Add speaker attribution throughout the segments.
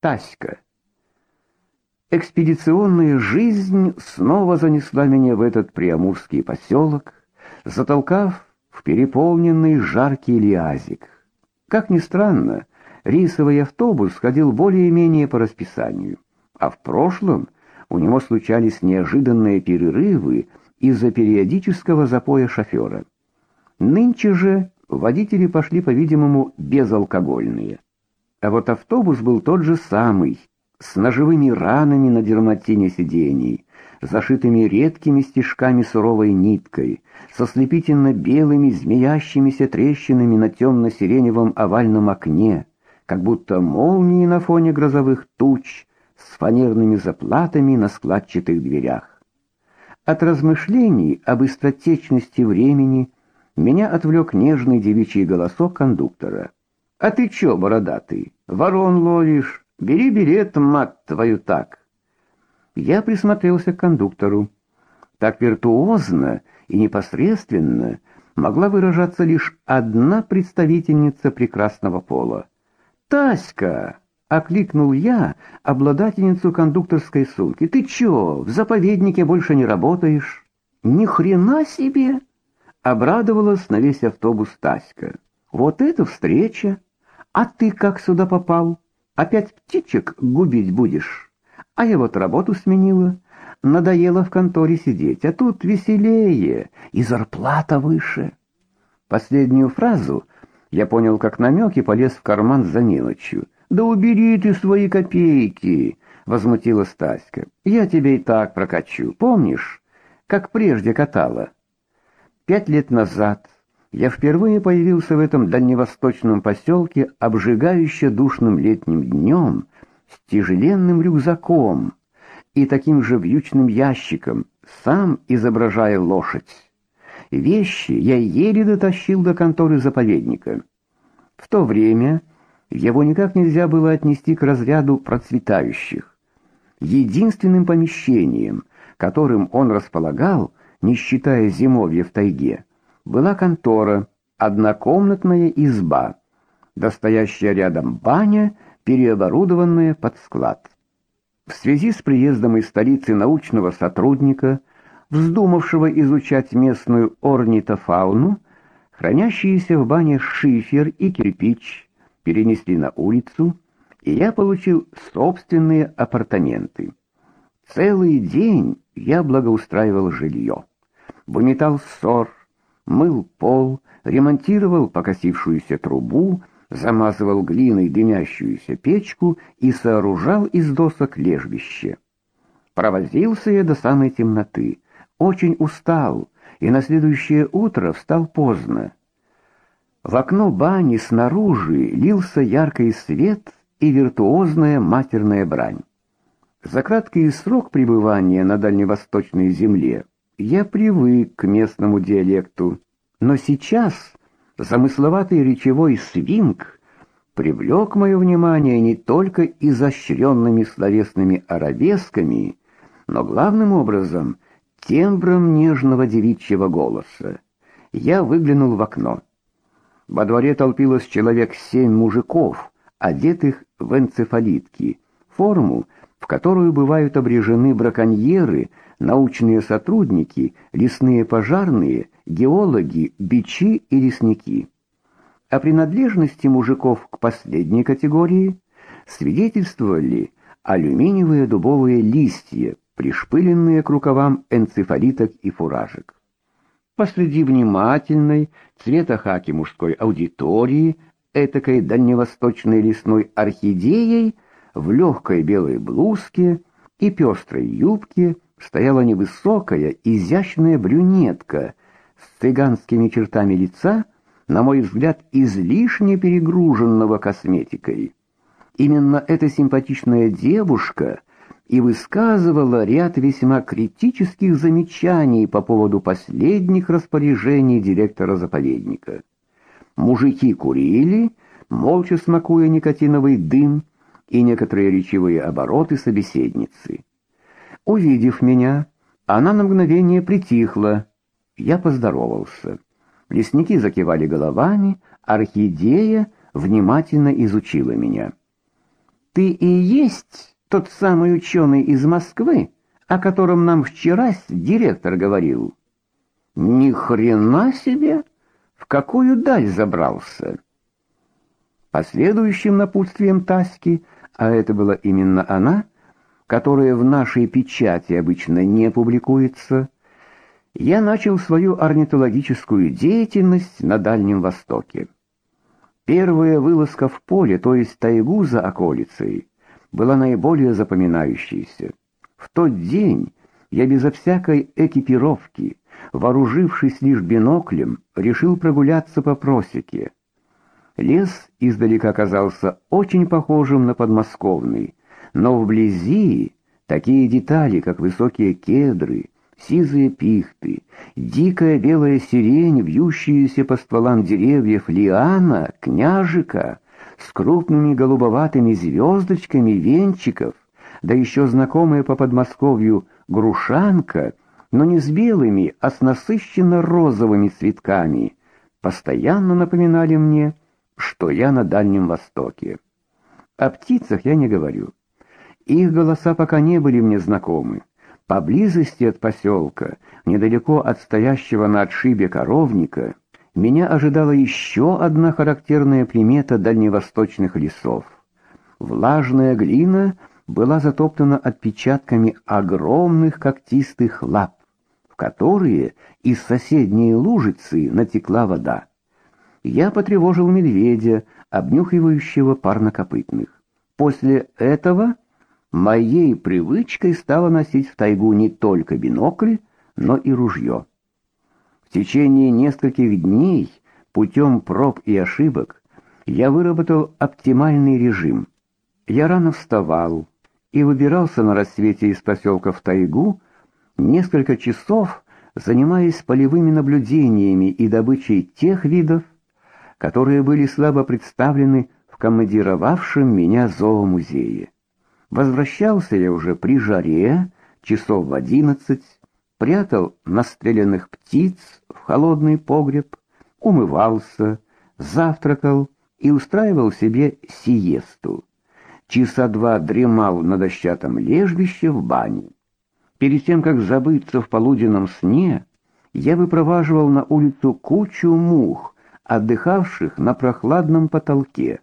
Speaker 1: Таська. Экспедиционная жизнь снова занесла меня в этот приамурский поселок, затолкав в переполненный жаркий лиазик. Как ни странно, рейсовый автобус ходил более-менее по расписанию, а в прошлом у него случались неожиданные перерывы из-за периодического запоя шофера. Нынче же водители пошли, по-видимому, безалкогольные. А вот автобус был тот же самый, с ножевыми ранами на дерматине сидений, зашитыми редкими стежками суровой ниткой, со слепительно белыми змеящимися трещинами на темно-сиреневом овальном окне, как будто молнии на фоне грозовых туч, с фанерными заплатами на складчатых дверях. От размышлений об быстротечности времени меня отвлек нежный девичий голосок кондуктора. «А ты чё, бородатый, ворон ловишь? Бери билет, мать твою, так!» Я присмотрелся к кондуктору. Так виртуозно и непосредственно могла выражаться лишь одна представительница прекрасного пола. «Таська!» — окликнул я обладательницу кондукторской сумки. «Ты чё, в заповеднике больше не работаешь?» «Ни хрена себе!» — обрадовалась на весь автобус Таська. «Вот это встреча! А ты как сюда попал? Опять птичек губить будешь?» А я вот работу сменила. Надоело в конторе сидеть, а тут веселее, и зарплата выше. Последнюю фразу я понял как намек и полез в карман за мелочью. «Да убери ты свои копейки!» — возмутилась Таська. «Я тебе и так прокачу, помнишь, как прежде катала?» Пять лет назад я впервые появился в этом дальневосточном поселке обжигающе душным летним днем с тяжеленным рюкзаком и таким же вьючным ящиком, сам изображая лошадь. Вещи я еле дотащил до конторы заповедника. В то время его никак нельзя было отнести к разряду процветающих. Единственным помещением, которым он располагал, не считая зимовья в тайге, была контора, однокомнатная изба, достоящая рядом баня, переоборудованная под склад. В связи с приездом из столицы научного сотрудника, вздумавшего изучать местную орнитофауну, хранящиеся в бане шифер и кирпич перенесли на улицу, и я получил собственные апартаменты. Целый день я благоустраивал жилье, выметал ссор, мыл пол, ремонтировал покосившуюся трубу, замазывал глиной дымящуюся печку и сооружал из досок лежбище. Провозился я до самой темноты, очень устал и на следующее утро встал поздно. В окно бани снаружи лился яркий свет и виртуозная матерная брань. За краткий срок пребывания на дальневосточной земле я привык к местному диалекту, но сейчас замысловатый речевой свинг привлек мое внимание не только изощренными словесными арабесками, но главным образом тембром нежного девичьего голоса. Я выглянул в окно. Во дворе толпилось человек семь мужиков, одетых в энцефалитки, форму, в которую бывают обрежены браконьеры, научные сотрудники, лесные пожарные, геологи, бичи и лесники. О принадлежности мужиков к последней категории свидетельствовали алюминиевые дубовые листья, пришпыленные к рукавам энцефалиток и фуражек. Посреди внимательной цвета хаки мужской аудитории, этакой дальневосточной лесной орхидеей, в легкой белой блузке и пестрой юбке стояла невысокая, изящная брюнетка с цыганскими чертами лица, на мой взгляд, излишне перегруженного косметикой. Именно эта симпатичная девушка и высказывала ряд весьма критических замечаний по поводу последних распоряжений директора заповедника. Мужики курили, молча смакуя никотиновый дым и некоторые речевые обороты собеседницы. Увидев меня, она на мгновение притихла. Я поздоровался. Лесники закивали головами, орхидея внимательно изучила меня. Ты и есть тот самый ученый из Москвы, о котором нам вчера директор говорил. Ни хрена себе, в какую даль забрался. Последующим напутствием Таськи, а это была именно она, которая в нашей печати обычно не публикуется, я начал свою орнитологическую деятельность на Дальнем Востоке. Первая вылазка в поле, то есть тайгу за околицей, была наиболее запоминающейся. В тот день я безо всякой экипировки, вооружившись лишь биноклем, решил прогуляться по просеке. Лес издалека казался очень похожим на подмосковный, но вблизи такие детали, как высокие кедры, сизые пихты, дикая белая сирень, вьющиеся по стволам деревьев лиана, княжика с крупными голубоватыми звездочками венчиков, да еще знакомая по Подмосковью грушанка, но не с белыми, а с насыщенно розовыми цветками, постоянно напоминали мне, что я на Дальнем Востоке. О птицах я не говорю. Их голоса пока не были мне знакомы. Поблизости от поселка, недалеко от стоящего на отшибе коровника, меня ожидала еще одна характерная примета дальневосточных лесов. Влажная глина была затоптана отпечатками огромных когтистых лап, в которые из соседней лужицы натекла вода. Я потревожил медведя, обнюхивающего парнокопытных. После этого моей привычкой стало носить в тайгу не только бинокль, но и ружье. В течение нескольких дней путем проб и ошибок я выработал оптимальный режим. Я рано вставал, и выбирался на рассвете из поселка в тайгу, несколько часов занимаясь полевыми наблюдениями и добычей тех видов, которые были слабо представлены в командировавшем меня зоомузее. Возвращался я уже при жаре, часов в одиннадцать, прятал настреленных птиц в холодный погреб, умывался, завтракал и устраивал себе сиесту часа два дремал на дощатом лежбище в бане. Перед тем, как забыться в полуденном сне, я выпроваживал на улицу кучу мух, отдыхавших на прохладном потолке.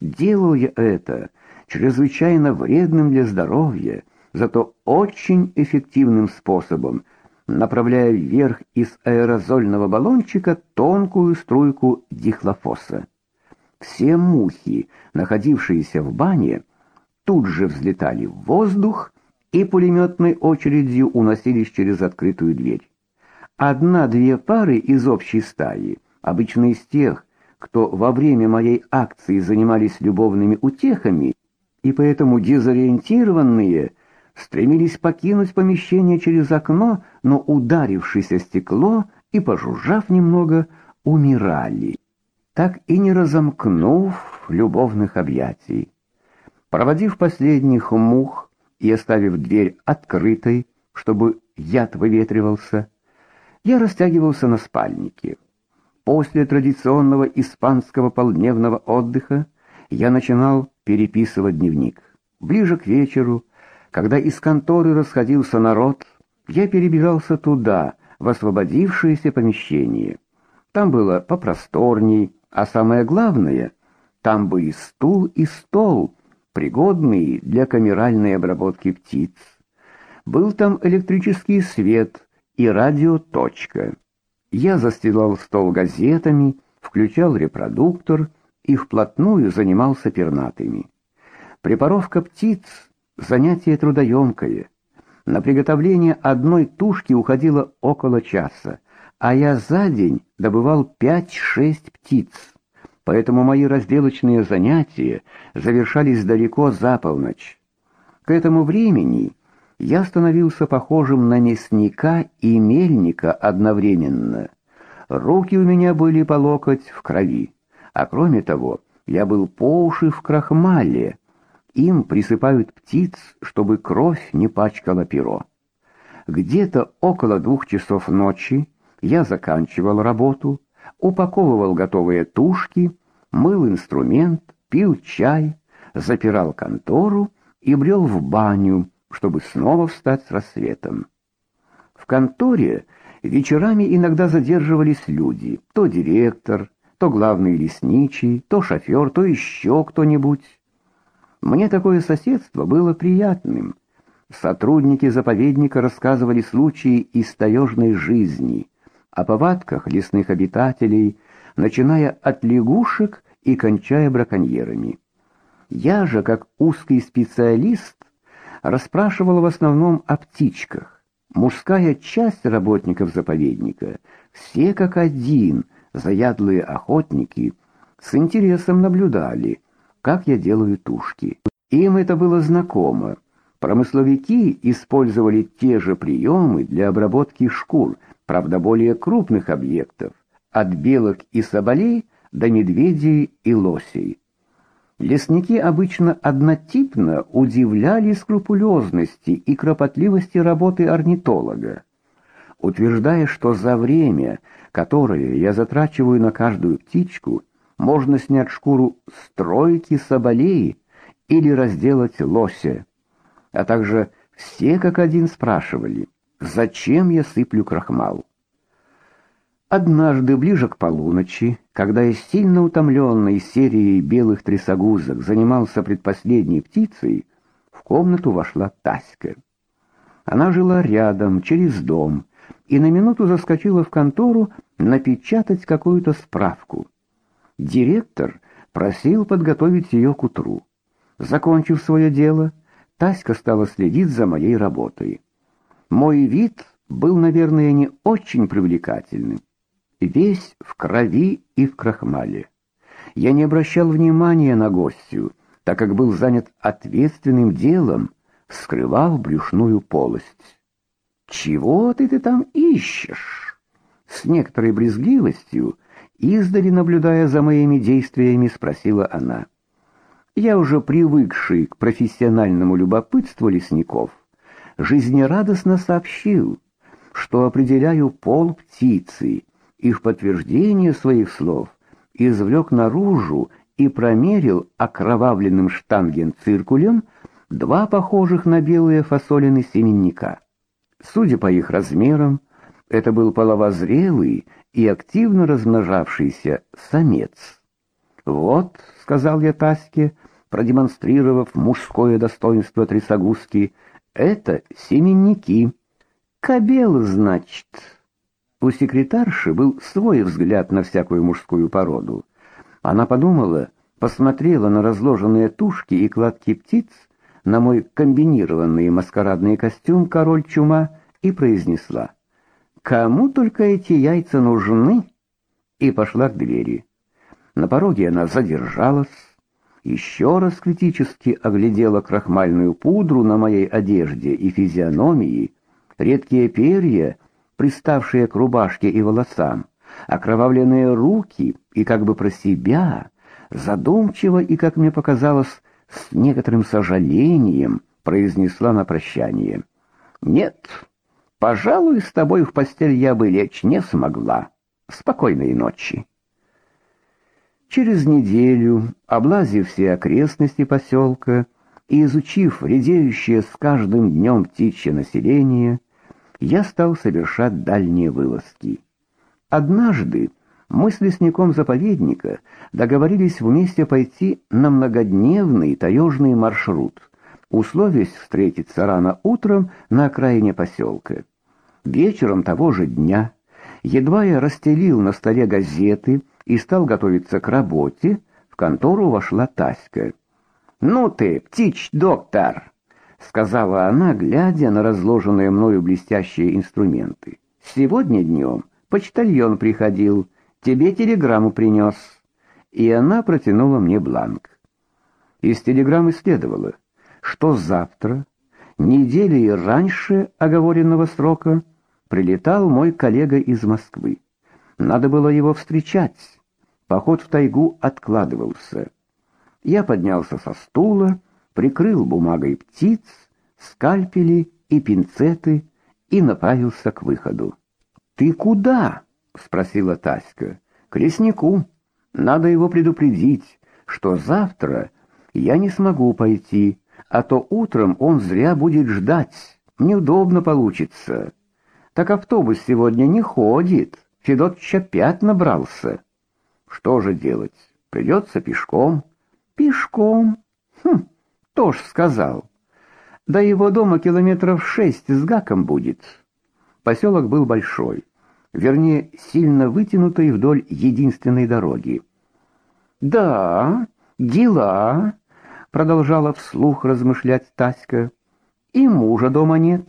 Speaker 1: Делал я это чрезвычайно вредным для здоровья, зато очень эффективным способом, направляя вверх из аэрозольного баллончика тонкую струйку дихлофоса. Все мухи, находившиеся в бане, тут же взлетали в воздух и пулеметной очередью уносились через открытую дверь. Одна-две пары из общей стаи, обычно из тех, кто во время моей акции занимались любовными утехами и поэтому дезориентированные, стремились покинуть помещение через окно, но ударившись о стекло и пожужжав немного, умирали так и не разомкнув любовных объятий. Проводив последних мух и оставив дверь открытой, чтобы яд выветривался, я растягивался на спальнике. После традиционного испанского полдневного отдыха я начинал переписывать дневник. Ближе к вечеру, когда из конторы расходился народ, я перебирался туда, в освободившееся помещение. Там было попросторней, а самое главное, там бы и стул, и стол, пригодный для камеральной обработки птиц. Был там электрический свет и радиоточка. Я застилал стол газетами, включал репродуктор и вплотную занимался пернатыми. Препаровка птиц — занятие трудоемкое. На приготовление одной тушки уходило около часа а я за день добывал пять-шесть птиц. Поэтому мои разделочные занятия завершались далеко за полночь. К этому времени я становился похожим на мясника и мельника одновременно. Руки у меня были по локоть в крови, а кроме того, я был по уши в крахмале. Им присыпают птиц, чтобы кровь не пачкала перо. Где-то около двух часов ночи я заканчивал работу, упаковывал готовые тушки, мыл инструмент, пил чай, запирал контору и брел в баню, чтобы снова встать с рассветом. В конторе вечерами иногда задерживались люди, то директор, то главный лесничий, то шофер, то еще кто-нибудь. Мне такое соседство было приятным. Сотрудники заповедника рассказывали случаи из таежной жизни, о повадках лесных обитателей, начиная от лягушек и кончая браконьерами. Я же, как узкий специалист, расспрашивал в основном о птичках. Мужская часть работников заповедника, все как один, заядлые охотники, с интересом наблюдали, как я делаю тушки. Им это было знакомо. Промысловики использовали те же приемы для обработки шкур, правда более крупных объектов, от белок и соболей до медведей и лосей. Лесники обычно однотипно удивляли скрупулезности и кропотливости работы орнитолога, утверждая, что за время, которое я затрачиваю на каждую птичку, можно снять шкуру с тройки соболей или разделать лося. А также все как один спрашивали, зачем я сыплю крахмал. Однажды ближе к полуночи, когда я сильно утомленный серией белых трясогузок занимался предпоследней птицей, в комнату вошла Таська. Она жила рядом, через дом, и на минуту заскочила в контору напечатать какую-то справку. Директор просил подготовить ее к утру. Закончив свое дело, Таська стала следить за моей работой. Мой вид был, наверное, не очень привлекательным весь в крови и в крахмале. Я не обращал внимания на гостью, так как был занят ответственным делом, вскрывал брюшную полость. «Чего ты ты там ищешь?» С некоторой брезгливостью, издали наблюдая за моими действиями, спросила она. Я уже привыкший к профессиональному любопытству лесников, жизнерадостно сообщил, что определяю пол птицы, и в подтверждение своих слов извлек наружу и промерил окровавленным штангенциркулем два похожих на белые фасолины семенника. Судя по их размерам, это был половозрелый и активно размножавшийся самец. «Вот», — сказал я Таське, продемонстрировав мужское достоинство трясогузки, — «это семенники». «Кобел, значит». У секретарши был свой взгляд на всякую мужскую породу. Она подумала, посмотрела на разложенные тушки и кладки птиц, на мой комбинированный маскарадный костюм король чума и произнесла: "Кому только эти яйца нужны?" и пошла к двери. На пороге она задержалась, еще раз критически оглядела крахмальную пудру на моей одежде и физиономии, редкие перья приставшие к рубашке и волосам, окровавленные руки и как бы про себя, задумчиво и, как мне показалось, с некоторым сожалением произнесла на прощание: "Нет, пожалуй, с тобой в постель я бы лечь не смогла. Спокойной ночи". Через неделю, облазив все окрестности поселка и изучив редеющее с каждым днем птичье население, я стал совершать дальние вылазки. Однажды мы с лесником заповедника договорились вместе пойти на многодневный таежный маршрут, условясь встретиться рано утром на окраине поселка. Вечером того же дня, едва я расстелил на столе газеты и стал готовиться к работе, в контору вошла Таська. «Ну ты, птич-доктор!» сказала она, глядя на разложенные мною блестящие инструменты. Сегодня днем почтальон приходил, тебе телеграмму принес». И она протянула мне бланк. Из телеграммы следовало, что завтра, недели раньше оговоренного срока, прилетал мой коллега из Москвы. Надо было его встречать. Поход в тайгу откладывался. Я поднялся со стула, прикрыл бумагой птиц, скальпели и пинцеты и направился к выходу. "Ты куда?" Спросила Таська. "К леснику. Надо его предупредить, что завтра Я не смогу пойти, а то утром он зря будет ждать. Неудобно получится. Так автобус сегодня не ходит. Федот опять набрался. Что же делать? Придется пешком. Пешком? Хм, тоже сказал. До его дома километров шесть с гаком будет. Поселок был большой, вернее, сильно вытянутый вдоль единственной дороги. Да, дела, продолжала вслух размышлять Таська. И мужа дома нет.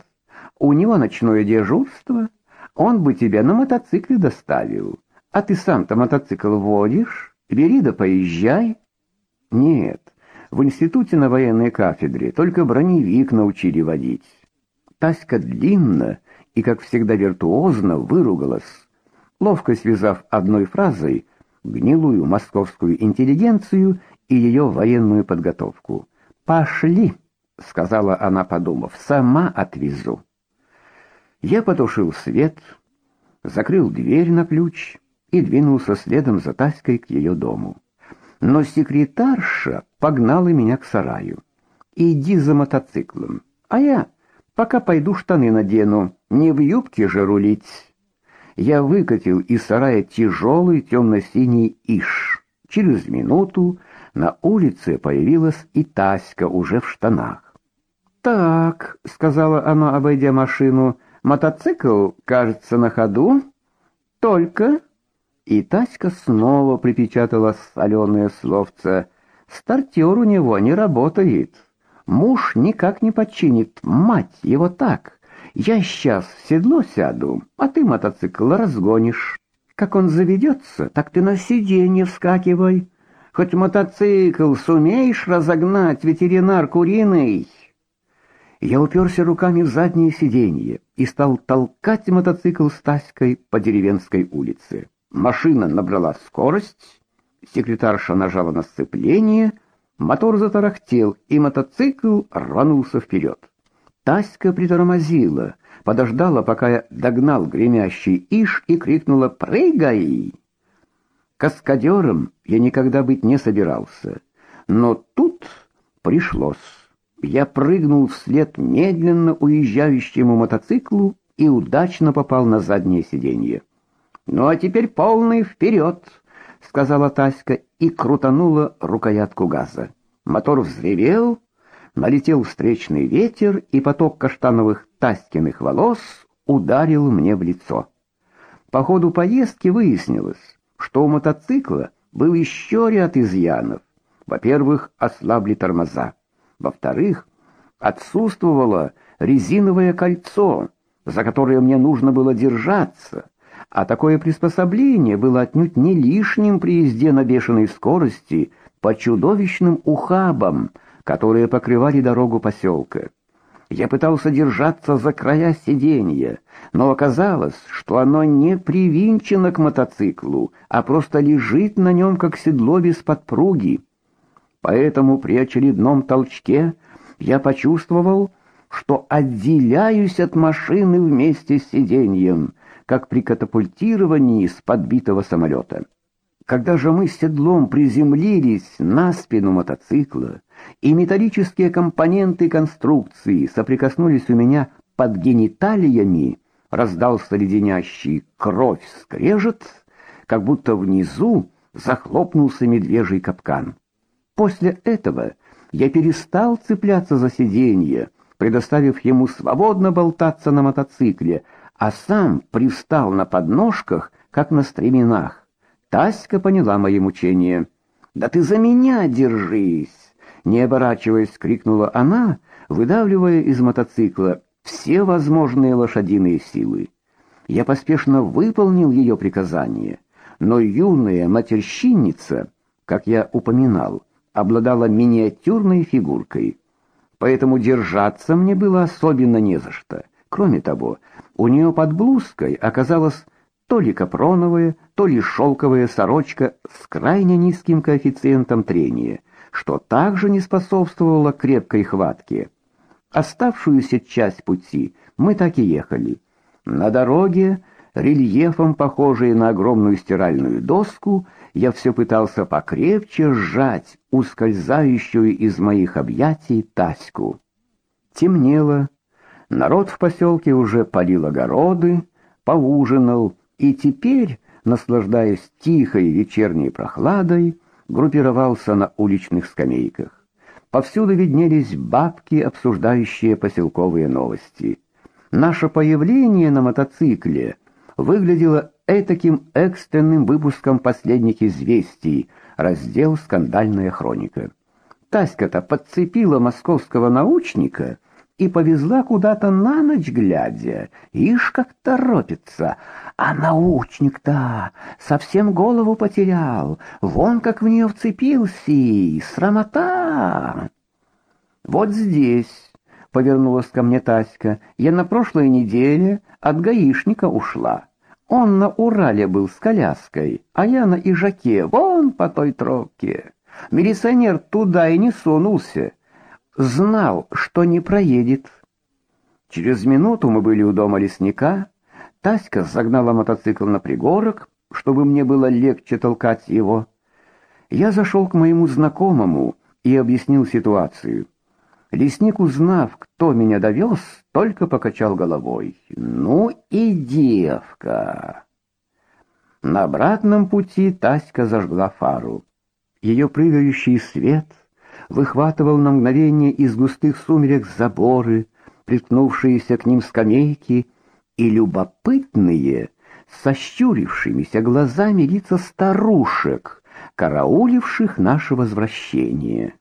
Speaker 1: У него ночное дежурство. Он бы тебя на мотоцикле доставил. А ты сам-то мотоцикл водишь? Бери да поезжай. Нет, в институте на военной кафедре только броневик научили водить. Таська длинно и, как всегда, виртуозно выругалась, ловко связав одной фразой гнилую московскую интеллигенцию и ее военную подготовку. «Пошли!» — сказала она, подумав. «Сама отвезу». Я потушил свет, закрыл дверь на ключ и двинулся следом за Таськой к ее дому. Но секретарша погнала меня к сараю. «Иди за мотоциклом, а я пока пойду штаны надену, не в юбке же рулить». Я выкатил из сарая тяжелый темно-синий иш. Через минуту на улице появилась и Таська уже в штанах. «Так», — сказала она, обойдя машину, — «мотоцикл, кажется, на ходу. Только...» И Таська снова припечатала соленое словце. «Стартер у него не работает. Муж никак не починит, мать его так. Я сейчас в седло сяду, а ты мотоцикл разгонишь. Как он заведется, так ты на сиденье вскакивай». Хоть мотоцикл сумеешь разогнать, ветеринар куриный. Я уперся руками в заднее сиденье и стал толкать мотоцикл с Таськой по деревенской улице. Машина набрала скорость, секретарша нажала на сцепление, мотор затарахтел, и мотоцикл рванулся вперед. Таська притормозила, подождала, пока я догнал гремящий иш и крикнула «Прыгай!». Каскадером я никогда быть не собирался, но тут пришлось. Я прыгнул вслед медленно уезжающему мотоциклу и удачно попал на заднее сиденье. «Ну а теперь полный вперед!» — сказала Таська и крутанула рукоятку газа. Мотор взревел, налетел встречный ветер, и поток каштановых Таськиных волос ударил мне в лицо. По ходу поездки выяснилось, что у мотоцикла был еще ряд изъянов. Во-первых, ослабли тормоза. Во-вторых, отсутствовало резиновое кольцо, за которое мне нужно было держаться, а такое приспособление было отнюдь не лишним при езде на бешеной скорости по чудовищным ухабам, которые покрывали дорогу поселка. Я пытался держаться за края сиденья, но оказалось, что оно не привинчено к мотоциклу, а просто лежит на нем, как седло без подпруги. Поэтому при очередном толчке я почувствовал, что отделяюсь от машины вместе с сиденьем, как при катапультировании с подбитого самолета. Когда же мы с седлом приземлились на спину мотоцикла, и металлические компоненты конструкции соприкоснулись у меня под гениталиями, раздался леденящий кровь скрежет, как будто внизу захлопнулся медвежий капкан. После этого я перестал цепляться за сиденье, предоставив ему свободно болтаться на мотоцикле, а сам привстал на подножках, как на стременах. Таська поняла мои мучения. «Да ты за меня держись!» Не оборачиваясь, крикнула она, выдавливая из мотоцикла все возможные лошадиные силы. Я поспешно выполнил ее приказание, но юная матерщинница, как я упоминал, обладала миниатюрной фигуркой. Поэтому держаться мне было особенно не за что. Кроме того, у нее под блузкой оказалась то ли капроновая, то ли шелковая сорочка с крайне низким коэффициентом трения, что также не способствовало крепкой хватке. Оставшуюся часть пути мы так и ехали. На дороге, рельефом похожей на огромную стиральную доску, я все пытался покрепче сжать ускользающую из моих объятий Таську. Темнело, народ в поселке уже полил огороды, поужинал, и теперь, наслаждаясь тихой вечерней прохладой, группировался на уличных скамейках. Повсюду виднелись бабки, обсуждающие поселковые новости. Наше появление на мотоцикле выглядело этаким экстренным выпуском последних известий, раздел «Скандальная хроника». Таська-то подцепила московского научника и повезла куда-то на ночь глядя. Ишь, как торопится. А научник-то совсем голову потерял. Вон как в нее вцепился. И срамота. Вот здесь, повернулась ко мне Таська, я на прошлой неделе от гаишника ушла. Он на Урале был с коляской, а я на Ижаке, вон по той тропке. Милиционер туда и не сунулся. Знал, что не проедет. Через минуту мы были у дома лесника. Таська загнала мотоцикл на пригорок, чтобы мне было легче толкать его. Я зашел к моему знакомому и объяснил ситуацию. Лесник, узнав, кто меня довез, только покачал головой. Ну и девка. На обратном пути Таська зажгла фару. Ее прыгающий свет выхватывал на мгновение из густых сумерек заборы, приткнувшиеся к ним скамейки и любопытные, сощурившимися глазами лица старушек, карауливших наше возвращение.